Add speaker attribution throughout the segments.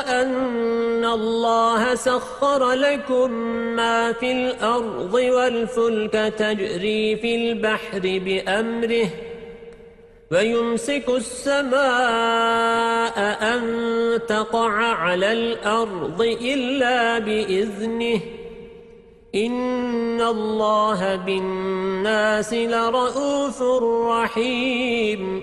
Speaker 1: أن الله سخر لكم ما في الأرض والفلك تجري في البحر بأمره ويمسك السماء أن تقع على الأرض إلا بإذنه إن الله بالناس لرؤوف رحيم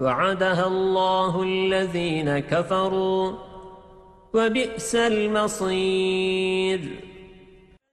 Speaker 1: وعدها الله الذين كفروا وبئس المصير.